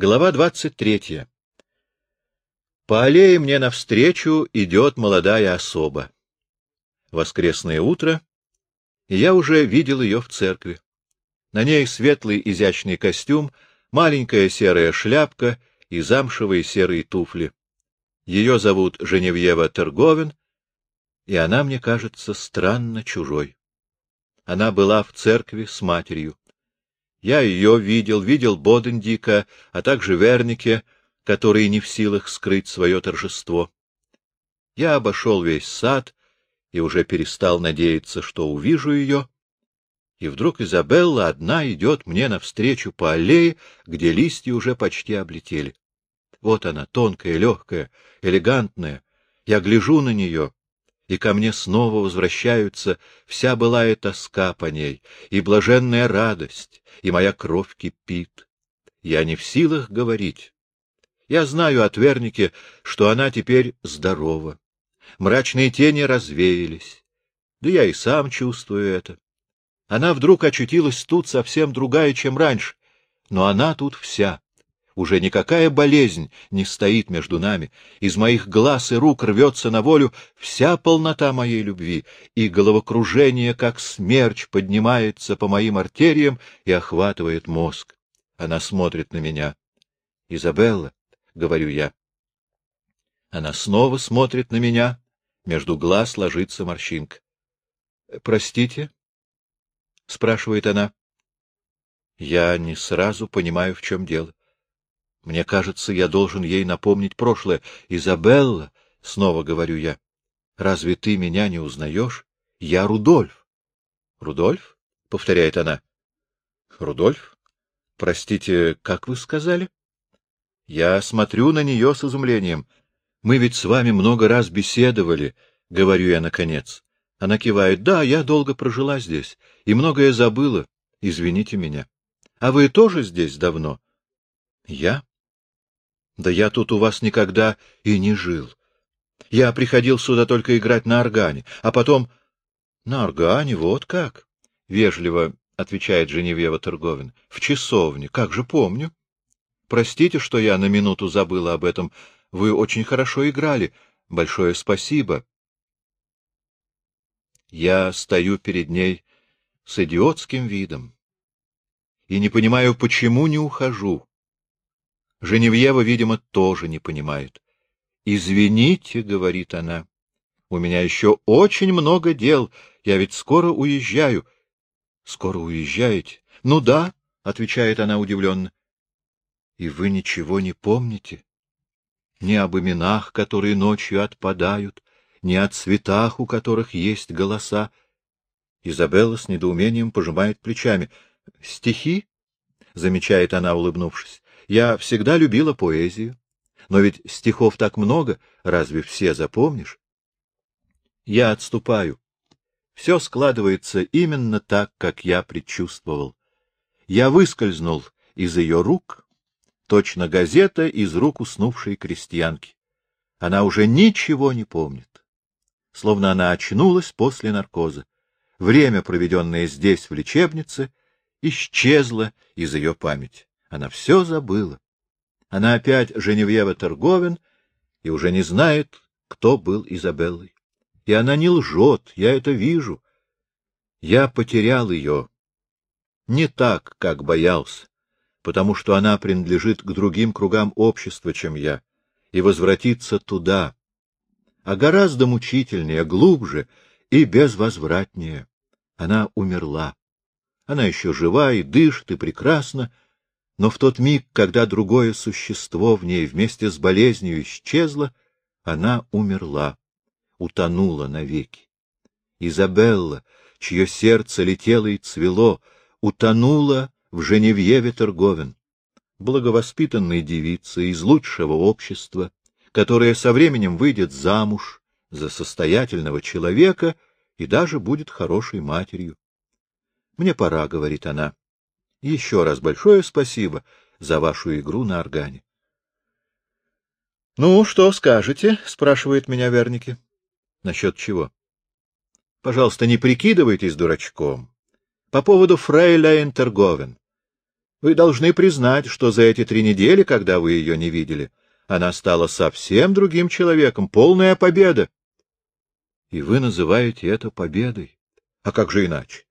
Глава двадцать третья. По аллее мне навстречу идет молодая особа. Воскресное утро, и я уже видел ее в церкви. На ней светлый изящный костюм, маленькая серая шляпка и замшевые серые туфли. Ее зовут Женевьева Торговин, и она мне кажется странно чужой. Она была в церкви с матерью. Я ее видел, видел Бодендика, а также Вернике, который не в силах скрыть свое торжество. Я обошел весь сад и уже перестал надеяться, что увижу ее. И вдруг Изабелла одна идет мне навстречу по аллее, где листья уже почти облетели. Вот она, тонкая, легкая, элегантная. Я гляжу на нее и ко мне снова возвращаются вся былая тоска по ней, и блаженная радость, и моя кровь кипит. Я не в силах говорить. Я знаю от Верники, что она теперь здорова. Мрачные тени развеялись. Да я и сам чувствую это. Она вдруг очутилась тут совсем другая, чем раньше, но она тут вся. Уже никакая болезнь не стоит между нами. Из моих глаз и рук рвется на волю вся полнота моей любви, и головокружение, как смерч, поднимается по моим артериям и охватывает мозг. Она смотрит на меня. — Изабелла, — говорю я. Она снова смотрит на меня. Между глаз ложится морщинка. — Простите? — спрашивает она. Я не сразу понимаю, в чем дело. Мне кажется, я должен ей напомнить прошлое. Изабелла, — снова говорю я, — разве ты меня не узнаешь? Я Рудольф. — Рудольф? — повторяет она. — Рудольф? Простите, как вы сказали? Я смотрю на нее с изумлением. Мы ведь с вами много раз беседовали, — говорю я наконец. Она кивает. Да, я долго прожила здесь и многое забыла. Извините меня. А вы тоже здесь давно? Я? Да я тут у вас никогда и не жил. Я приходил сюда только играть на органе, а потом... — На органе, вот как? — вежливо отвечает Женевьева Торговин. — В часовне, как же помню. Простите, что я на минуту забыла об этом. Вы очень хорошо играли. Большое спасибо. Я стою перед ней с идиотским видом и не понимаю, почему не ухожу. Женевьева, видимо, тоже не понимает. «Извините», — говорит она, — «у меня еще очень много дел, я ведь скоро уезжаю». «Скоро уезжаете?» «Ну да», — отвечает она удивленно. «И вы ничего не помните? Ни об именах, которые ночью отпадают, ни о цветах, у которых есть голоса?» Изабелла с недоумением пожимает плечами. «Стихи?» — замечает она, улыбнувшись. Я всегда любила поэзию. Но ведь стихов так много, разве все запомнишь? Я отступаю. Все складывается именно так, как я предчувствовал. Я выскользнул из ее рук, точно газета из рук уснувшей крестьянки. Она уже ничего не помнит. Словно она очнулась после наркоза. Время, проведенное здесь, в лечебнице, исчезло из ее памяти. Она все забыла. Она опять Женевьева Торговин и уже не знает, кто был Изабеллой. И она не лжет, я это вижу. Я потерял ее. Не так, как боялся, потому что она принадлежит к другим кругам общества, чем я, и возвратиться туда, а гораздо мучительнее, глубже и безвозвратнее. Она умерла. Она еще жива и дышит, и прекрасна, но в тот миг, когда другое существо в ней вместе с болезнью исчезло, она умерла, утонула навеки. Изабелла, чье сердце летело и цвело, утонула в Женевьеве торговин, благовоспитанной девице из лучшего общества, которая со временем выйдет замуж за состоятельного человека и даже будет хорошей матерью. Мне пора, — говорит она. Еще раз большое спасибо за вашу игру на органе. — Ну, что скажете? — спрашивает меня Верники. — Насчет чего? — Пожалуйста, не прикидывайтесь дурачком. По поводу Фрейля Интерговен. Вы должны признать, что за эти три недели, когда вы ее не видели, она стала совсем другим человеком, полная победа. И вы называете это победой? А как же иначе?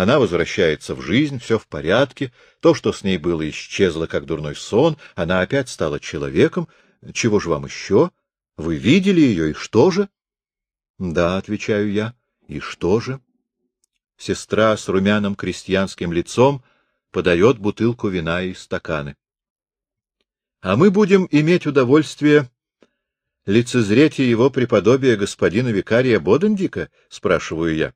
Она возвращается в жизнь, все в порядке, то, что с ней было, исчезло, как дурной сон, она опять стала человеком. Чего же вам еще? Вы видели ее, и что же? — Да, — отвечаю я, — и что же? Сестра с румяным крестьянским лицом подает бутылку вина и стаканы. — А мы будем иметь удовольствие лицезреть его преподобие господина викария Бодендика? — спрашиваю я.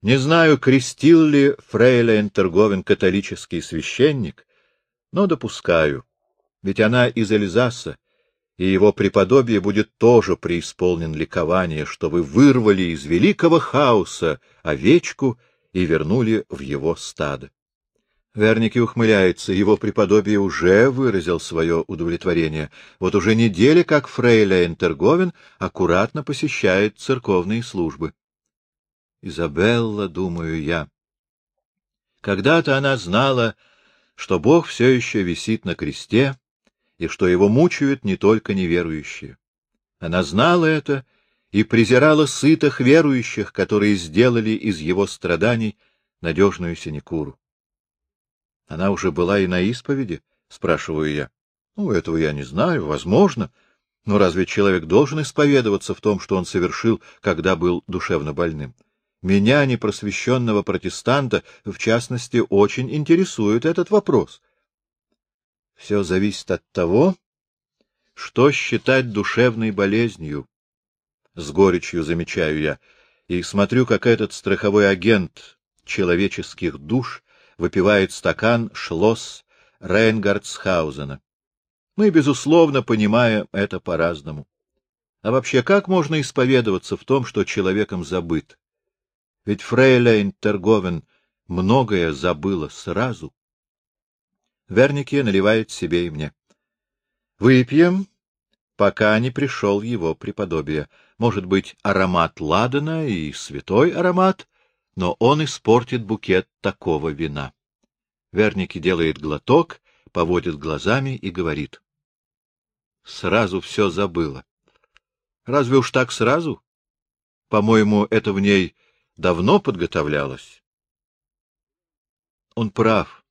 Не знаю, крестил ли Фрейля Энтерговен католический священник, но допускаю, ведь она из Эльзаса, и его преподобие будет тоже преисполнен ликования, что вы вырвали из великого хаоса овечку и вернули в его стадо. Верники ухмыляется, его преподобие уже выразил свое удовлетворение. Вот уже неделя, как Фрейля Энтерговен аккуратно посещает церковные службы. Изабелла, думаю я. Когда-то она знала, что Бог все еще висит на кресте и что его мучают не только неверующие. Она знала это и презирала сытых верующих, которые сделали из его страданий надежную синекуру. Она уже была и на исповеди, спрашиваю я. Ну, этого я не знаю, возможно. Но разве человек должен исповедоваться в том, что он совершил, когда был душевно больным? Меня, непросвещенного протестанта, в частности, очень интересует этот вопрос. Все зависит от того, что считать душевной болезнью. С горечью замечаю я, и смотрю, как этот страховой агент человеческих душ выпивает стакан шлосс Рейнгардсхаузена. Мы, безусловно, понимаем это по-разному. А вообще, как можно исповедоваться в том, что человеком забыт? Ведь Фрейля Интерговен многое забыла сразу. Верники наливает себе и мне. Выпьем, пока не пришел его преподобие. Может быть, аромат ладана и святой аромат, но он испортит букет такого вина. Верники делает глоток, поводит глазами и говорит. Сразу все забыла. Разве уж так сразу? По-моему, это в ней давно подготовлялась. Он прав.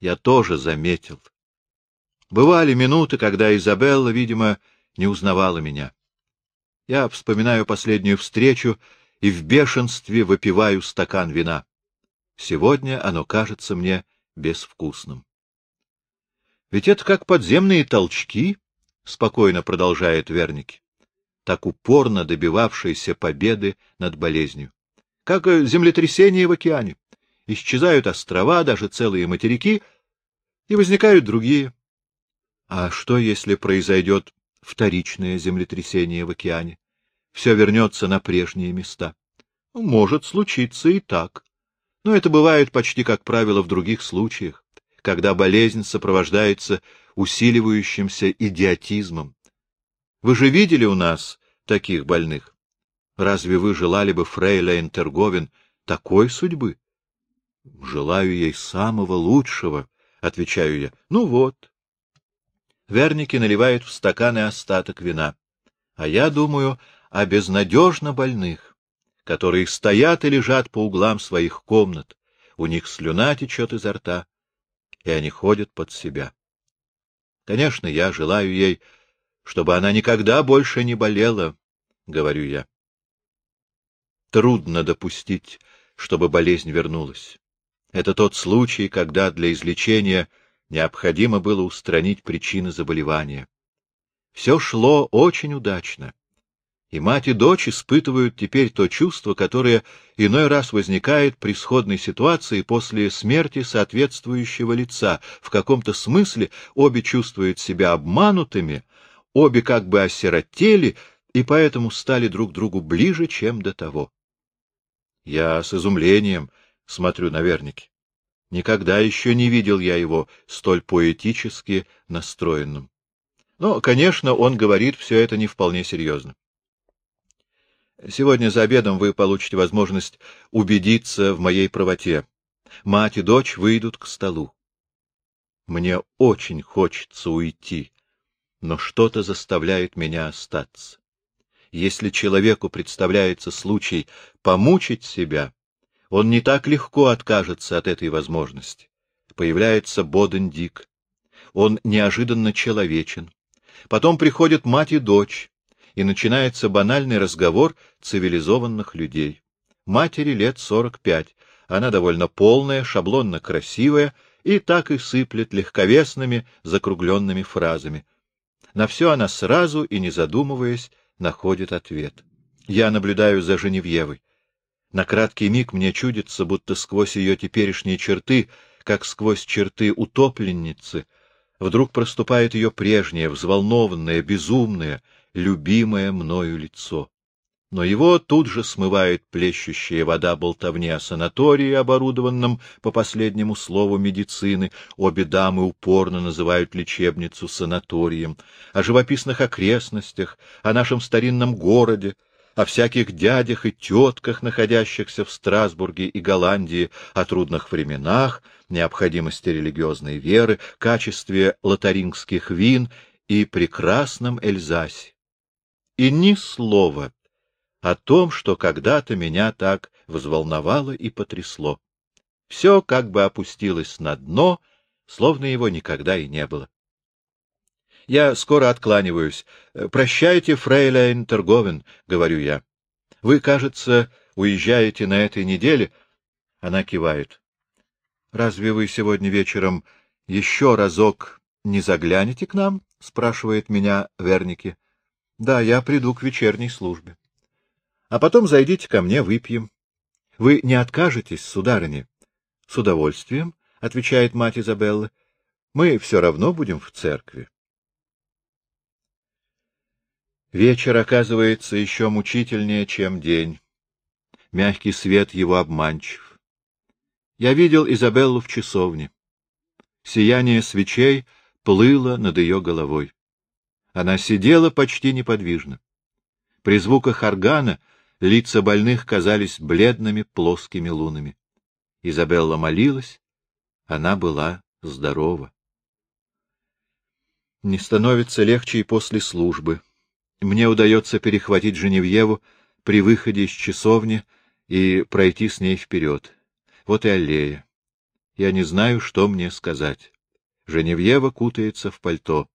Я тоже заметил. Бывали минуты, когда Изабелла, видимо, не узнавала меня. Я вспоминаю последнюю встречу и в бешенстве выпиваю стакан вина. Сегодня оно кажется мне безвкусным. Ведь это как подземные толчки, — спокойно продолжает Верники так упорно добивавшиеся победы над болезнью. Как землетрясение в океане. Исчезают острова, даже целые материки, и возникают другие. А что, если произойдет вторичное землетрясение в океане? Все вернется на прежние места. Может случиться и так. Но это бывает почти как правило в других случаях, когда болезнь сопровождается усиливающимся идиотизмом, вы же видели у нас таких больных. Разве вы желали бы Фрейля Интерговин такой судьбы? — Желаю ей самого лучшего, — отвечаю я. — Ну вот. Верники наливают в стаканы остаток вина. А я думаю о безнадежно больных, которые стоят и лежат по углам своих комнат, у них слюна течет изо рта, и они ходят под себя. Конечно, я желаю ей чтобы она никогда больше не болела, — говорю я. Трудно допустить, чтобы болезнь вернулась. Это тот случай, когда для излечения необходимо было устранить причины заболевания. Все шло очень удачно. И мать и дочь испытывают теперь то чувство, которое иной раз возникает при сходной ситуации после смерти соответствующего лица. В каком-то смысле обе чувствуют себя обманутыми, Обе как бы осиротели и поэтому стали друг другу ближе, чем до того. Я с изумлением смотрю на Верники. Никогда еще не видел я его столь поэтически настроенным. Но, конечно, он говорит все это не вполне серьезно. Сегодня за обедом вы получите возможность убедиться в моей правоте. Мать и дочь выйдут к столу. Мне очень хочется уйти, но что-то заставляет меня остаться. Если человеку представляется случай помучить себя, он не так легко откажется от этой возможности. Появляется Боден Дик. Он неожиданно человечен. Потом приходят мать и дочь, и начинается банальный разговор цивилизованных людей. Матери лет сорок пять, она довольно полная, шаблонно красивая, и так и сыплет легковесными, закругленными фразами. На все она сразу и не задумываясь находит ответ. Я наблюдаю за Женевьевой. На краткий миг мне чудится, будто сквозь ее теперешние черты, как сквозь черты утопленницы, вдруг проступает ее прежнее, взволнованное, безумное, любимое мною лицо. Но его тут же смывает плещущая вода болтовни о санатории, оборудованном по последнему слову медицины. Обе дамы упорно называют лечебницу санаторием. О живописных окрестностях, о нашем старинном городе, о всяких дядях и тетках, находящихся в Страсбурге и Голландии, о трудных временах, необходимости религиозной веры, качестве лотарингских вин и прекрасном Эльзасе. И ни слова о том, что когда-то меня так взволновало и потрясло. Все как бы опустилось на дно, словно его никогда и не было. Я скоро откланиваюсь. Прощайте, фрейлейн Торговен, — говорю я. Вы, кажется, уезжаете на этой неделе? Она кивает. Разве вы сегодня вечером еще разок не заглянете к нам? — спрашивает меня Верники. — Да, я приду к вечерней службе. А потом зайдите ко мне, выпьем. Вы не откажетесь, сударыня? — С удовольствием, — отвечает мать Изабеллы. — Мы все равно будем в церкви. Вечер оказывается еще мучительнее, чем день. Мягкий свет его обманчив. Я видел Изабеллу в часовне. Сияние свечей плыло над ее головой. Она сидела почти неподвижно. При звуках органа лица больных казались бледными плоскими лунами. Изабелла молилась, она была здорова. Не становится легче и после службы. Мне удается перехватить Женевьеву при выходе из часовни и пройти с ней вперед. Вот и аллея. Я не знаю, что мне сказать. Женевьева кутается в пальто.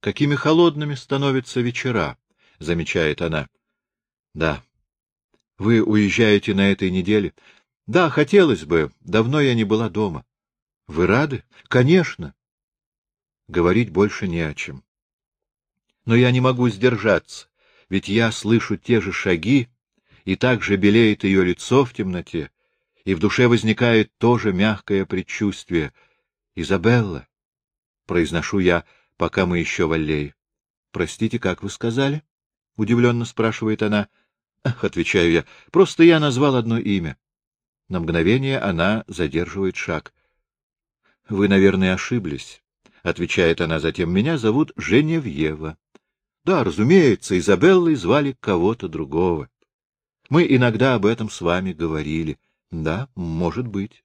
Какими холодными становятся вечера, — замечает она. Да. Вы уезжаете на этой неделе? Да, хотелось бы. Давно я не была дома. Вы рады? Конечно. Говорить больше не о чем. Но я не могу сдержаться, ведь я слышу те же шаги, и так же белеет ее лицо в темноте, и в душе возникает то же мягкое предчувствие. «Изабелла!» — произношу я, пока мы еще в аллее. «Простите, как вы сказали?» — удивленно спрашивает она. Отвечаю я, — «просто я назвал одно имя». На мгновение она задерживает шаг. «Вы, наверное, ошиблись», — отвечает она затем. «Меня зовут Женевьева». Да, разумеется, Изабеллой звали кого-то другого. Мы иногда об этом с вами говорили. Да, может быть.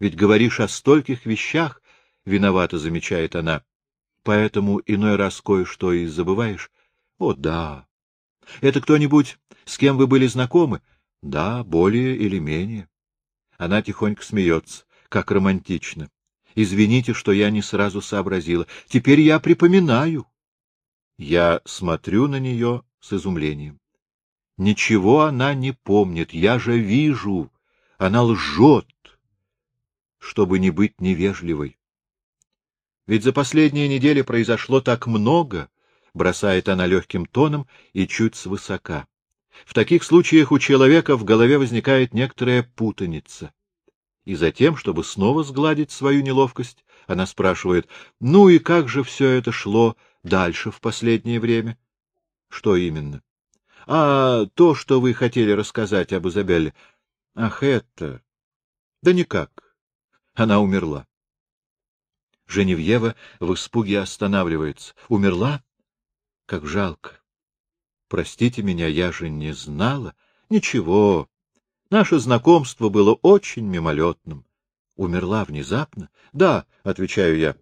Ведь говоришь о стольких вещах, — виновато замечает она. Поэтому иной раз кое-что и забываешь. О, да. Это кто-нибудь, с кем вы были знакомы? Да, более или менее. Она тихонько смеется, как романтично. Извините, что я не сразу сообразила. Теперь я припоминаю. Я смотрю на нее с изумлением. Ничего она не помнит, я же вижу. Она лжет, чтобы не быть невежливой. Ведь за последние недели произошло так много, бросает она легким тоном и чуть свысока. В таких случаях у человека в голове возникает некоторая путаница. И затем, чтобы снова сгладить свою неловкость, она спрашивает, ну и как же все это шло дальше в последнее время? Что именно? А то, что вы хотели рассказать об Изабелле. Ах, это... Да никак. Она умерла. Женевьева в испуге останавливается. Умерла? Как жалко. Простите меня, я же не знала. Ничего. Наше знакомство было очень мимолетным. Умерла внезапно? Да, отвечаю я.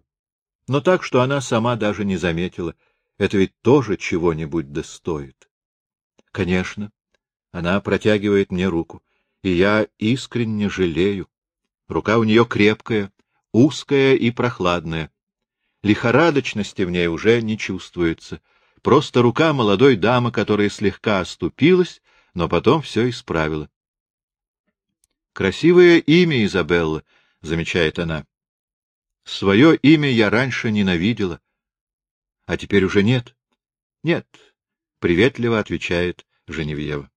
Но так, что она сама даже не заметила. Это ведь тоже чего-нибудь достоит. Конечно. Она протягивает мне руку, и я искренне жалею. Рука у нее крепкая, узкая и прохладная. Лихорадочности в ней уже не чувствуется. Просто рука молодой дамы, которая слегка оступилась, но потом все исправила. Красивое имя Изабелла, — замечает она. Свое имя я раньше ненавидела. А теперь уже нет? Нет, — приветливо отвечает Женевьева.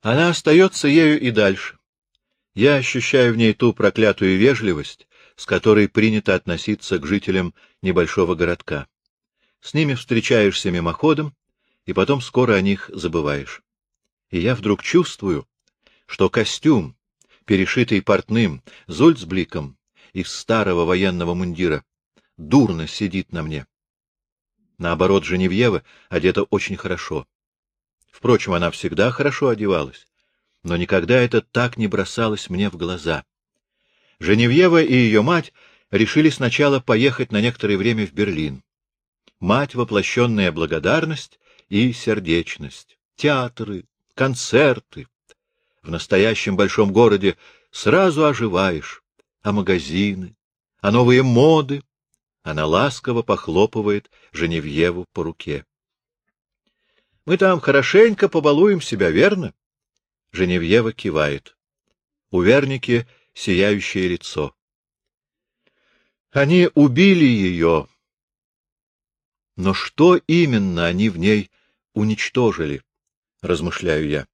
Она остается ею и дальше. Я ощущаю в ней ту проклятую вежливость, с которой принято относиться к жителям небольшого городка. С ними встречаешься мимоходом, и потом скоро о них забываешь. И я вдруг чувствую, что костюм, перешитый портным, зольцбликом из старого военного мундира, дурно сидит на мне. Наоборот, Женевьева одета очень хорошо. Впрочем, она всегда хорошо одевалась, но никогда это так не бросалось мне в глаза. Женевьева и ее мать решили сначала поехать на некоторое время в Берлин. Мать — воплощенная благодарность и сердечность. Театры, концерты. В настоящем большом городе сразу оживаешь. А магазины, а новые моды. Она ласково похлопывает Женевьеву по руке. Мы там хорошенько побалуем себя, верно? Женевьева кивает. У Верники сияющее лицо. Они убили ее. Но что именно они в ней уничтожили? Размышляю я.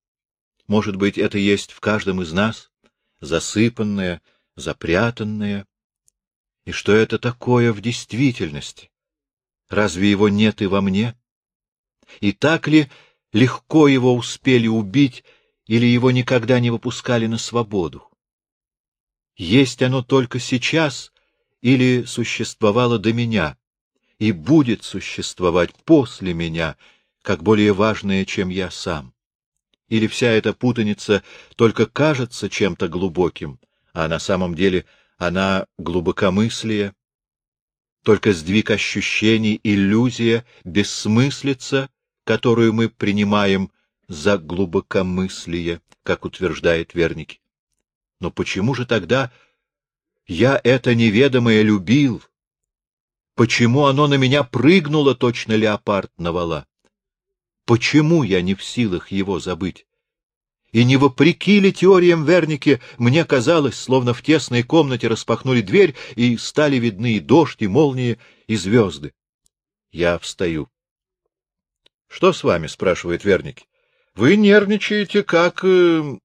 Может быть, это есть в каждом из нас, засыпанное, запрятанное. И что это такое в действительности? Разве его нет и во мне? И так ли легко его успели убить, или его никогда не выпускали на свободу? Есть оно только сейчас или существовало до меня и будет существовать после меня, как более важное, чем я сам? Или вся эта путаница только кажется чем-то глубоким, а на самом деле она глубокомыслие, только сдвиг ощущений, иллюзия, бессмыслица, которую мы принимаем за глубокомыслие, как утверждает Верники. Но почему же тогда я это неведомое любил? Почему оно на меня прыгнуло, точно леопард на вала? Почему я не в силах его забыть? И не вопреки ли теориям Верники, мне казалось, словно в тесной комнате распахнули дверь, и стали видны и дождь, и молнии, и звезды. Я встаю. Что с вами? — спрашивает Верник. — Вы нервничаете, как... Э,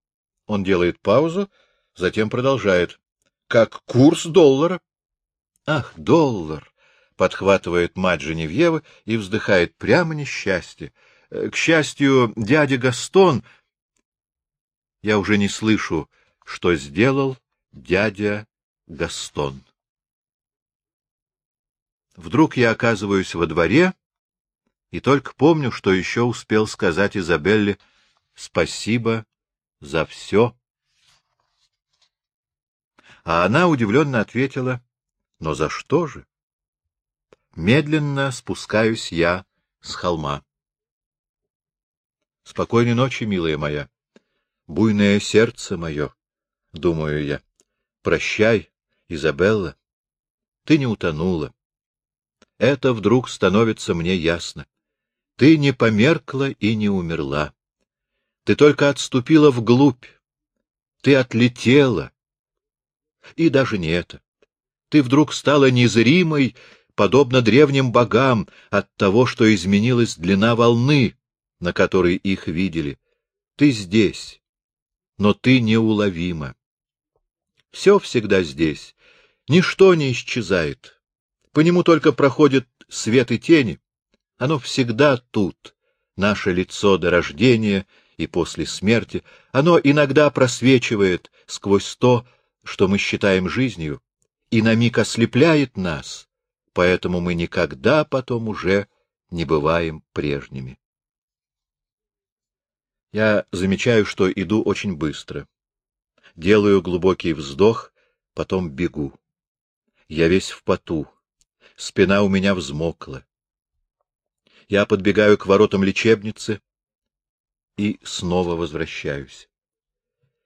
он делает паузу, затем продолжает. — Как курс доллара. — Ах, доллар! — подхватывает мать Женевьевы и вздыхает прямо несчастье. К счастью, дядя Гастон... Я уже не слышу, что сделал дядя Гастон. Вдруг я оказываюсь во дворе и только помню, что еще успел сказать Изабелле спасибо за все. А она удивленно ответила, но за что же? Медленно спускаюсь я с холма. Спокойной ночи, милая моя. Буйное сердце мое, — думаю я. Прощай, Изабелла. Ты не утонула. Это вдруг становится мне ясно. Ты не померкла и не умерла. Ты только отступила вглубь. Ты отлетела. И даже не это. Ты вдруг стала незримой, подобно древним богам, от того, что изменилась длина волны, на которой их видели. Ты здесь, но ты неуловима. Все всегда здесь, ничто не исчезает. По нему только проходят свет и тени, оно всегда тут, наше лицо до рождения и после смерти. Оно иногда просвечивает сквозь то, что мы считаем жизнью, и на миг ослепляет нас, поэтому мы никогда потом уже не бываем прежними. Я замечаю, что иду очень быстро. Делаю глубокий вздох, потом бегу. Я весь в поту, спина у меня взмокла. Я подбегаю к воротам лечебницы и снова возвращаюсь.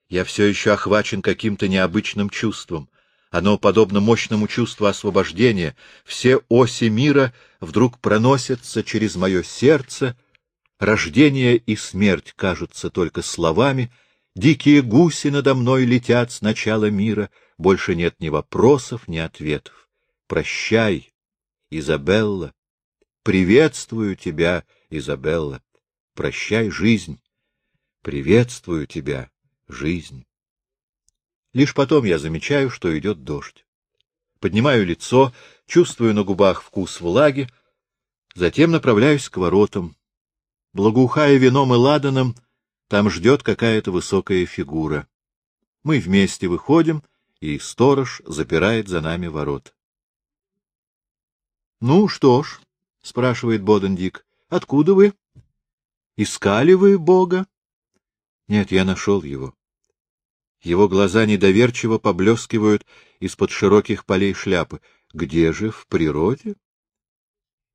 Я все еще охвачен каким-то необычным чувством. Оно подобно мощному чувству освобождения. Все оси мира вдруг проносятся через мое сердце. Рождение и смерть кажутся только словами. Дикие гуси надо мной летят с начала мира. Больше нет ни вопросов, ни ответов. Прощай, Изабелла. Приветствую тебя, Изабелла. Прощай, жизнь. Приветствую тебя, жизнь. Лишь потом я замечаю, что идет дождь. Поднимаю лицо, чувствую на губах вкус влаги, затем направляюсь к воротам. Благоухая вином и ладаном, там ждет какая-то высокая фигура. Мы вместе выходим, и сторож запирает за нами ворот. — Ну что ж, — спрашивает Бодендик, — откуда вы? — Искали вы Бога? — Нет, я нашел его. Его глаза недоверчиво поблескивают из-под широких полей шляпы. Где же, в природе?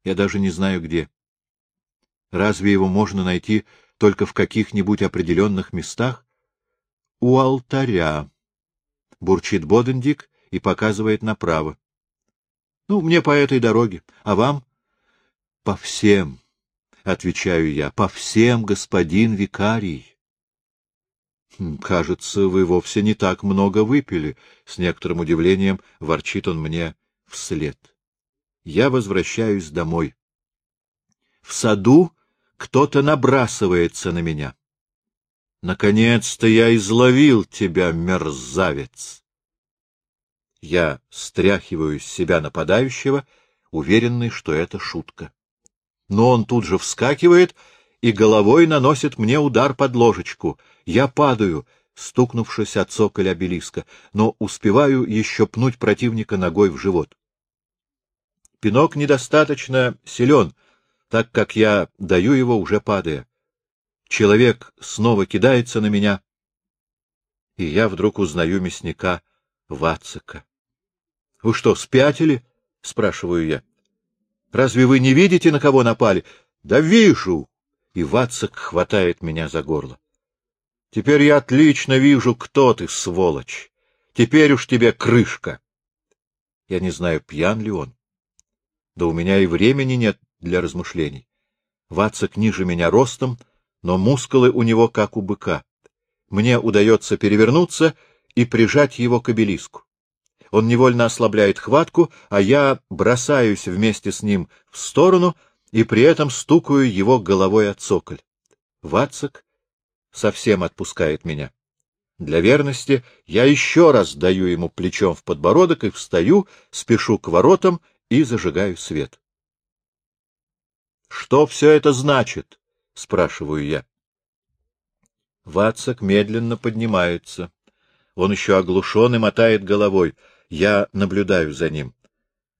Я даже не знаю, где. Разве его можно найти только в каких-нибудь определенных местах? У алтаря. Бурчит Бодендик и показывает направо. Ну, мне по этой дороге. А вам? По всем, — отвечаю я, — по всем, господин викарий. Кажется, вы вовсе не так много выпили, — с некоторым удивлением ворчит он мне вслед. Я возвращаюсь домой. В саду кто-то набрасывается на меня. Наконец-то я изловил тебя, мерзавец! Я стряхиваю с себя нападающего, уверенный, что это шутка. Но он тут же вскакивает и головой наносит мне удар под ложечку — я падаю, стукнувшись от цоколя обелиска, но успеваю еще пнуть противника ногой в живот. Пинок недостаточно силен, так как я даю его, уже падая. Человек снова кидается на меня, и я вдруг узнаю мясника Вацика. — Вы что, спятили? — спрашиваю я. — Разве вы не видите, на кого напали? — Да вижу! И Вацик хватает меня за горло. Теперь я отлично вижу, кто ты, сволочь. Теперь уж тебе крышка. Я не знаю, пьян ли он. Да у меня и времени нет для размышлений. Вацак ниже меня ростом, но мускулы у него как у быка. Мне удается перевернуться и прижать его к обелиску. Он невольно ослабляет хватку, а я бросаюсь вместе с ним в сторону и при этом стукаю его головой от цоколь. Вацак совсем отпускает меня. Для верности я еще раз даю ему плечом в подбородок и встаю, спешу к воротам и зажигаю свет. — Что все это значит? — спрашиваю я. Вацак медленно поднимается. Он еще оглушен и мотает головой. Я наблюдаю за ним.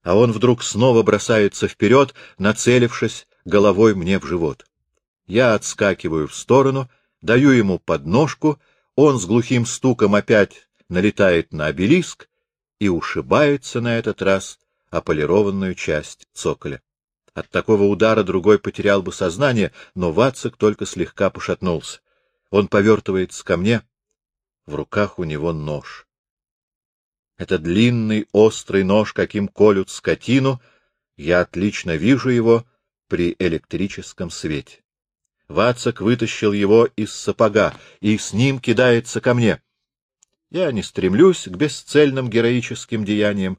А он вдруг снова бросается вперед, нацелившись головой мне в живот. Я отскакиваю в сторону даю ему подножку, он с глухим стуком опять налетает на обелиск и ушибается на этот раз о полированную часть цоколя. От такого удара другой потерял бы сознание, но Вацик только слегка пошатнулся. Он повертывается ко мне, в руках у него нож. Это длинный острый нож, каким колют скотину, я отлично вижу его при электрическом свете. Вацак вытащил его из сапога и с ним кидается ко мне. Я не стремлюсь к бесцельным героическим деяниям.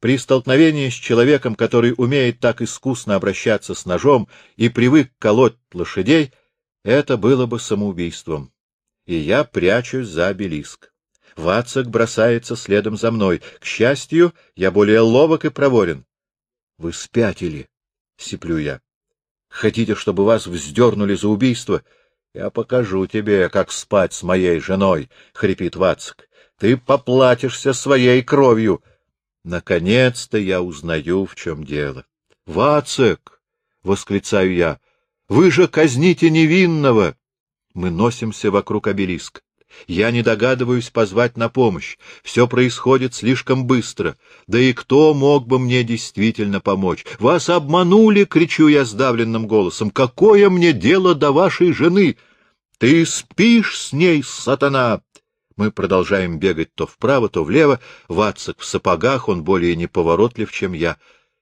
При столкновении с человеком, который умеет так искусно обращаться с ножом и привык колоть лошадей, это было бы самоубийством. И я прячусь за обелиск. Вацак бросается следом за мной. К счастью, я более ловок и проворен. — Вы спятили, — сиплю я. Хотите, чтобы вас вздернули за убийство? Я покажу тебе, как спать с моей женой, — хрипит Вацик. Ты поплатишься своей кровью. Наконец-то я узнаю, в чем дело. — Вацик! — восклицаю я. — Вы же казните невинного! Мы носимся вокруг обелиск. Я не догадываюсь позвать на помощь. Все происходит слишком быстро. Да и кто мог бы мне действительно помочь? Вас обманули, кричу я сдавленным голосом. Какое мне дело до вашей жены? Ты спишь с ней, сатана! Мы продолжаем бегать то вправо, то влево. Вацак в сапогах, он более неповоротлив, чем я.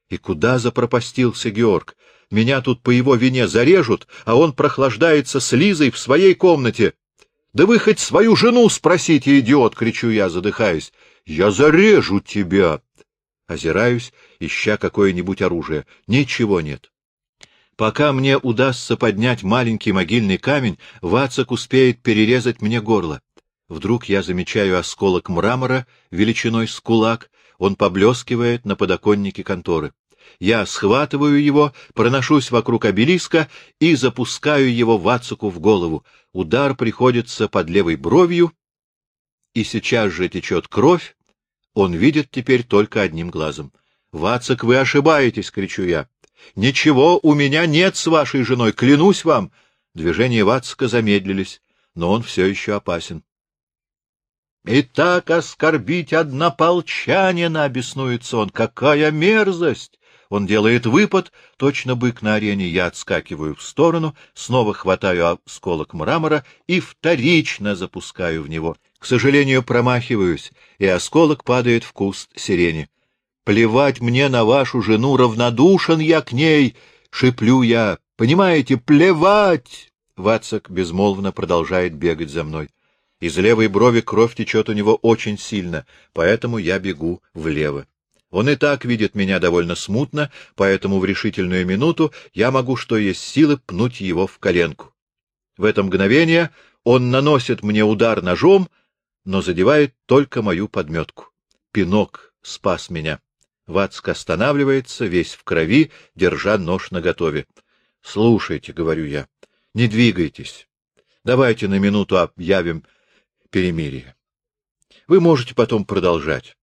И куда запропастился Георг? Меня тут по его вине зарежут, а он прохлаждается с Лизой в своей комнате. Да вы хоть свою жену спросите, идиот, кричу я, задыхаясь. Я зарежу тебя. Озираюсь, ища какое-нибудь оружие. Ничего нет. Пока мне удастся поднять маленький могильный камень, Вацак успеет перерезать мне горло. Вдруг я замечаю осколок мрамора величиной с кулак, он поблескивает на подоконнике конторы. Я схватываю его, проношусь вокруг обелиска и запускаю его Вацаку в голову. Удар приходится под левой бровью, и сейчас же течет кровь. Он видит теперь только одним глазом. — Вацак, вы ошибаетесь! — кричу я. — Ничего у меня нет с вашей женой, клянусь вам! Движения Вацака замедлились, но он все еще опасен. И так оскорбить однополчанина, беснуется он. Какая мерзость! Он делает выпад, точно бык на арене, я отскакиваю в сторону, снова хватаю осколок мрамора и вторично запускаю в него. К сожалению, промахиваюсь, и осколок падает в куст сирени. Плевать мне на вашу жену, равнодушен я к ней, шиплю я. Понимаете, плевать! Вацак безмолвно продолжает бегать за мной. Из левой брови кровь течет у него очень сильно, поэтому я бегу влево. Он и так видит меня довольно смутно, поэтому в решительную минуту я могу, что есть силы, пнуть его в коленку. В это мгновение он наносит мне удар ножом, но задевает только мою подметку. Пинок спас меня. Вацк останавливается, весь в крови, держа нож наготове. — Слушайте, — говорю я, — не двигайтесь. Давайте на минуту объявим перемирие. Вы можете потом продолжать.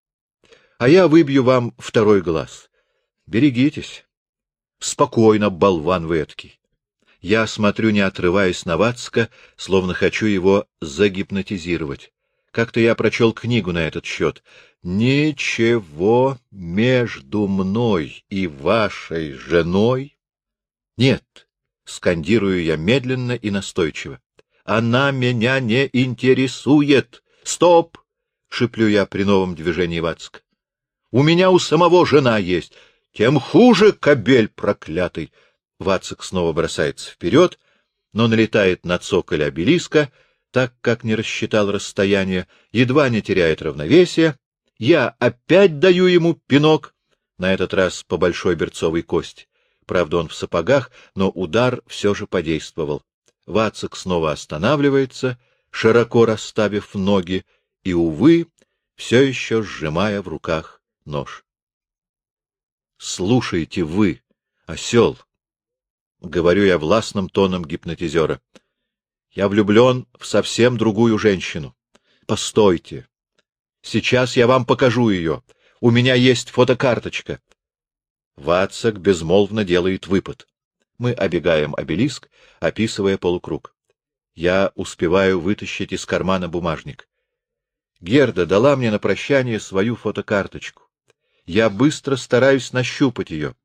А я выбью вам второй глаз. Берегитесь. Спокойно, болван вы эткий. Я смотрю, не отрываясь на Вацка, словно хочу его загипнотизировать. Как-то я прочел книгу на этот счет. Ничего между мной и вашей женой? Нет, скандирую я медленно и настойчиво. Она меня не интересует. Стоп! — шиплю я при новом движении Вацка. У меня у самого жена есть. Тем хуже, кобель проклятый. Вацик снова бросается вперед, но налетает на цоколь обелиска, так как не рассчитал расстояние, едва не теряет равновесие. Я опять даю ему пинок, на этот раз по большой берцовой кости. Правда, он в сапогах, но удар все же подействовал. Вацик снова останавливается, широко расставив ноги, и, увы, все еще сжимая в руках нож. — Слушайте вы, осел! — говорю я властным тоном гипнотизера. — Я влюблен в совсем другую женщину. Постойте. Сейчас я вам покажу ее. У меня есть фотокарточка. Вацак безмолвно делает выпад. Мы обегаем обелиск, описывая полукруг. Я успеваю вытащить из кармана бумажник. Герда дала мне на прощание свою фотокарточку. Я быстро стараюсь нащупать ее.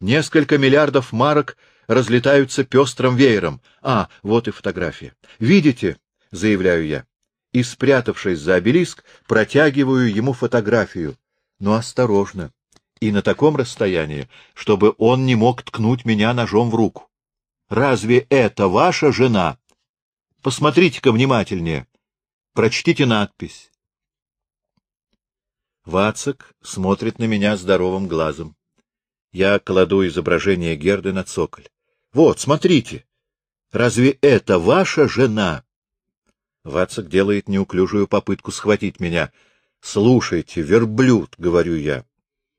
Несколько миллиардов марок разлетаются пестрым веером. А, вот и фотография. «Видите?» — заявляю я. И, спрятавшись за обелиск, протягиваю ему фотографию. Но осторожно и на таком расстоянии, чтобы он не мог ткнуть меня ножом в руку. Разве это ваша жена? Посмотрите-ка внимательнее. Прочтите надпись. Вацак смотрит на меня здоровым глазом. Я кладу изображение Герды на цоколь. Вот, смотрите. Разве это ваша жена? Вацак делает неуклюжую попытку схватить меня. Слушайте, верблюд, говорю я.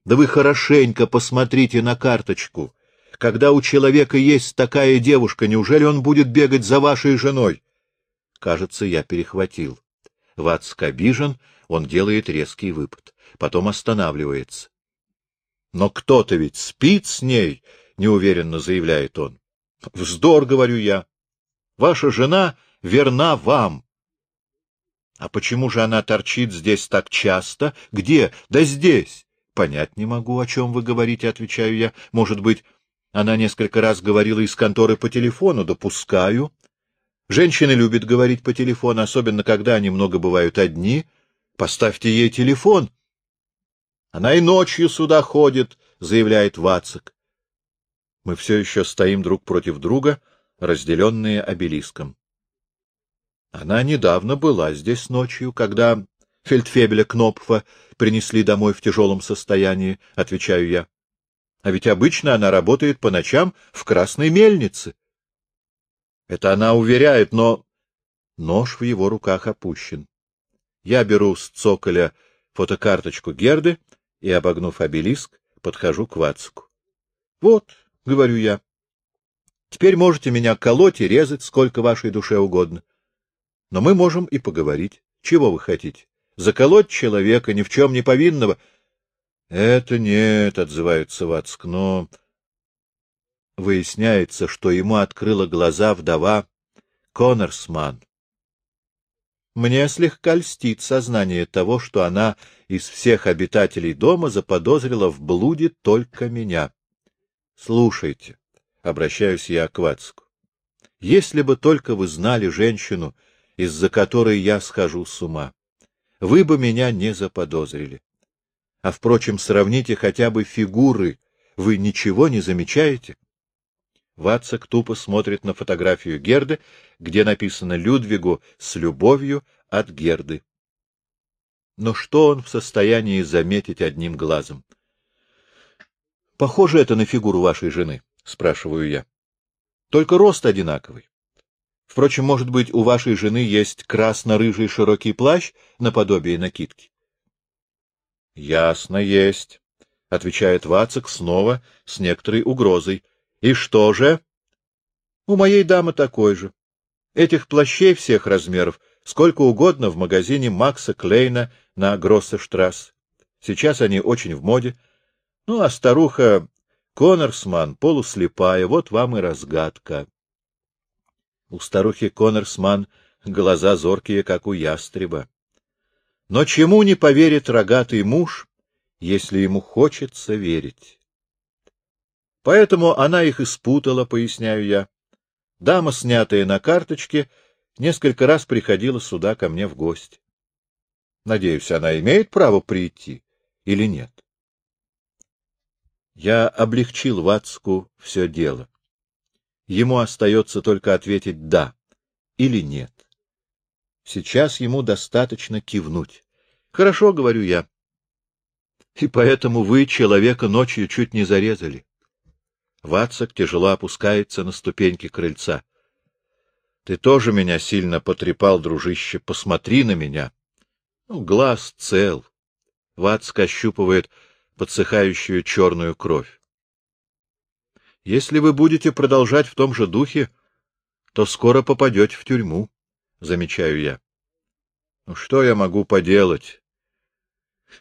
Да вы хорошенько посмотрите на карточку. Когда у человека есть такая девушка, неужели он будет бегать за вашей женой? Кажется, я перехватил. Вацк обижен, он делает резкий выпад. Потом останавливается. Но кто-то ведь спит с ней, неуверенно заявляет он. Вздор, говорю я. Ваша жена верна вам. А почему же она торчит здесь так часто? Где? Да здесь. Понять не могу, о чем вы говорите, отвечаю я. Может быть, она несколько раз говорила из конторы по телефону, допускаю. Женщины любят говорить по телефону, особенно когда они много бывают одни. Поставьте ей телефон. Она и ночью сюда ходит, заявляет Вацик. Мы все еще стоим друг против друга, разделенные обелиском. Она недавно была здесь ночью, когда фельдфебеля Кнопфа принесли домой в тяжелом состоянии, — отвечаю я. А ведь обычно она работает по ночам в красной мельнице. Это она уверяет, но... Нож в его руках опущен. Я беру с цоколя фотокарточку Герды и, обогнув обелиск, подхожу к Вацику. — Вот, — говорю я, — теперь можете меня колоть и резать сколько вашей душе угодно. — но мы можем и поговорить. Чего вы хотите? Заколоть человека, ни в чем не повинного? — Это нет, — отзывается Вацк, — но... Выясняется, что ему открыла глаза вдова Коннорсман. Мне слегка льстит сознание того, что она из всех обитателей дома заподозрила в блуде только меня. Слушайте, — обращаюсь я к Вацку, — если бы только вы знали женщину, из-за которой я схожу с ума. Вы бы меня не заподозрили. А, впрочем, сравните хотя бы фигуры. Вы ничего не замечаете? Вацак тупо смотрит на фотографию Герды, где написано «Людвигу с любовью от Герды». Но что он в состоянии заметить одним глазом? — Похоже это на фигуру вашей жены, — спрашиваю я. — Только рост одинаковый. Впрочем, может быть, у вашей жены есть красно-рыжий широкий плащ наподобие накидки? — Ясно, есть, — отвечает Вацик снова с некоторой угрозой. — И что же? — У моей дамы такой же. Этих плащей всех размеров сколько угодно в магазине Макса Клейна на Гроссештрасс. Сейчас они очень в моде. Ну, а старуха Коннорсман полуслепая, вот вам и разгадка. У старухи Коннорсман глаза зоркие, как у ястреба. Но чему не поверит рогатый муж, если ему хочется верить? Поэтому она их испутала, поясняю я. Дама, снятая на карточке, несколько раз приходила сюда ко мне в гости. Надеюсь, она имеет право прийти или нет? Я облегчил Вацку все дело. Ему остается только ответить «да» или «нет». Сейчас ему достаточно кивнуть. «Хорошо», — говорю я. «И поэтому вы человека ночью чуть не зарезали». Вацак тяжело опускается на ступеньки крыльца. «Ты тоже меня сильно потрепал, дружище, посмотри на меня». Ну, глаз цел. Вацк ощупывает подсыхающую черную кровь. Если вы будете продолжать в том же духе, то скоро попадете в тюрьму, — замечаю я. Ну, что я могу поделать?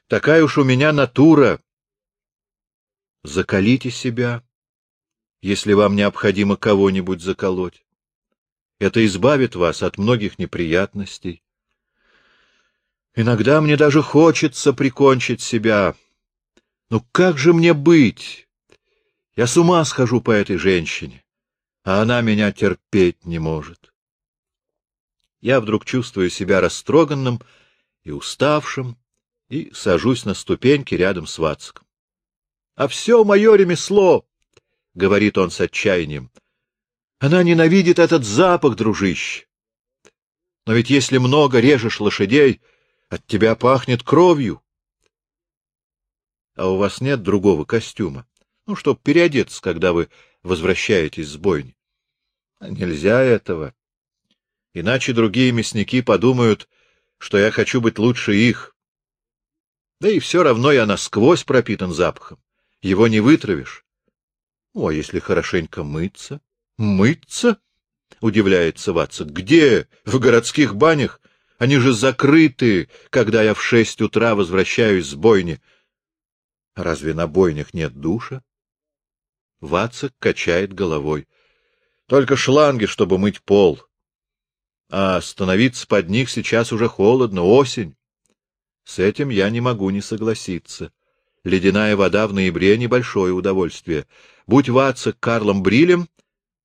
Такая уж у меня натура. Закалите себя, если вам необходимо кого-нибудь заколоть. Это избавит вас от многих неприятностей. Иногда мне даже хочется прикончить себя. Ну как же мне быть? Я с ума схожу по этой женщине, а она меня терпеть не может. Я вдруг чувствую себя растроганным и уставшим, и сажусь на ступеньки рядом с Вацком. — А все мое ремесло, — говорит он с отчаянием. — Она ненавидит этот запах, дружище. Но ведь если много режешь лошадей, от тебя пахнет кровью. — А у вас нет другого костюма? Ну, чтоб переодеться, когда вы возвращаетесь с бойни. А нельзя этого. Иначе другие мясники подумают, что я хочу быть лучше их. Да и все равно я насквозь пропитан запахом. Его не вытравишь. О, если хорошенько мыться? Мыться? — удивляется Ватсон. — Где? В городских банях? Они же закрыты, когда я в шесть утра возвращаюсь с бойни. Разве на бойнях нет душа? Вацак качает головой. Только шланги, чтобы мыть пол. а становиться под них сейчас уже холодно, осень. С этим я не могу не согласиться. Ледяная вода в ноябре — небольшое удовольствие. Будь Ватсак Карлом Брилем,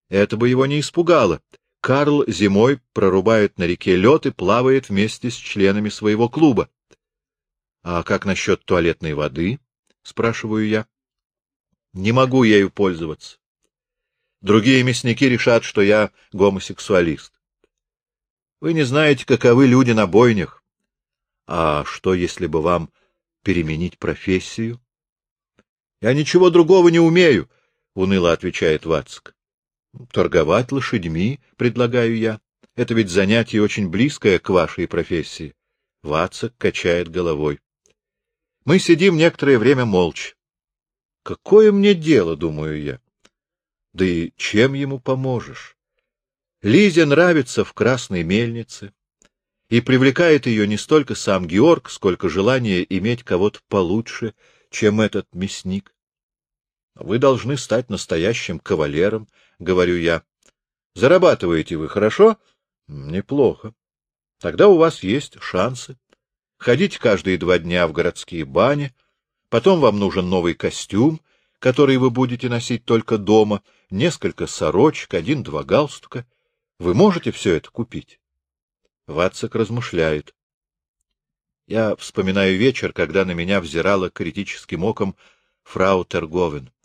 это бы его не испугало. Карл зимой прорубает на реке лед и плавает вместе с членами своего клуба. — А как насчет туалетной воды? — спрашиваю я. — Не могу ею пользоваться. Другие мясники решат, что я гомосексуалист. Вы не знаете, каковы люди на бойнях. А что, если бы вам переменить профессию? — Я ничего другого не умею, — уныло отвечает Вацк. — Торговать лошадьми, предлагаю я. Это ведь занятие очень близкое к вашей профессии. Вацак качает головой. Мы сидим некоторое время молча. Какое мне дело, думаю я? Да и чем ему поможешь? Лизе нравится в красной мельнице, и привлекает ее не столько сам Георг, сколько желание иметь кого-то получше, чем этот мясник. Вы должны стать настоящим кавалером, — говорю я. Зарабатываете вы хорошо? Неплохо. Тогда у вас есть шансы. Ходите каждые два дня в городские бани, потом вам нужен новый костюм, который вы будете носить только дома, несколько сорочек, один-два галстука. Вы можете все это купить? Вацак размышляет. Я вспоминаю вечер, когда на меня взирала критическим оком фрау Терговен. —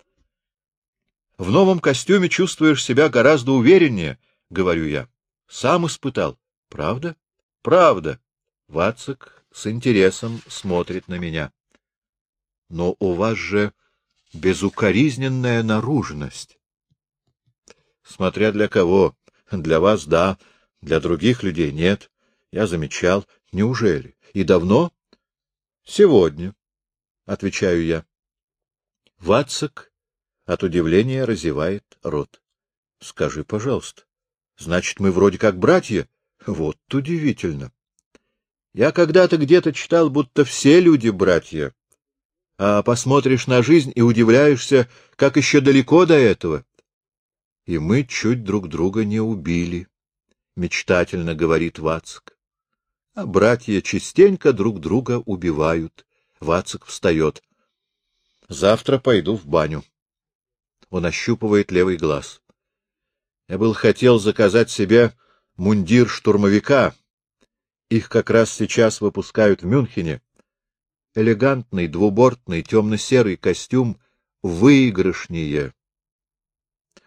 В новом костюме чувствуешь себя гораздо увереннее, — говорю я. — Сам испытал. — Правда? — Правда. Вацак с интересом смотрит на меня. — Но у вас же безукоризненная наружность. — Смотря для кого. Для вас — да, для других людей — нет. Я замечал. Неужели? И давно? Сегодня, — отвечаю я. Вацак от удивления разевает рот. — Скажи, пожалуйста, значит, мы вроде как братья? Вот удивительно. Я когда-то где-то читал, будто все люди братья. А посмотришь на жизнь и удивляешься, как еще далеко до этого. И мы чуть друг друга не убили, — мечтательно говорит Вацк. А братья частенько друг друга убивают. Вацик встает. Завтра пойду в баню. Он ощупывает левый глаз. Я был хотел заказать себе мундир штурмовика. Их как раз сейчас выпускают в Мюнхене. Элегантный, двубортный, темно-серый костюм выигрышнее.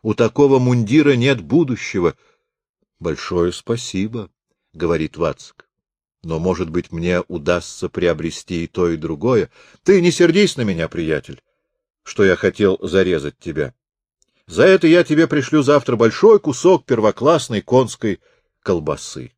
У такого мундира нет будущего. — Большое спасибо, — говорит Вацк но, может быть, мне удастся приобрести и то, и другое. Ты не сердись на меня, приятель, что я хотел зарезать тебя. За это я тебе пришлю завтра большой кусок первоклассной конской колбасы.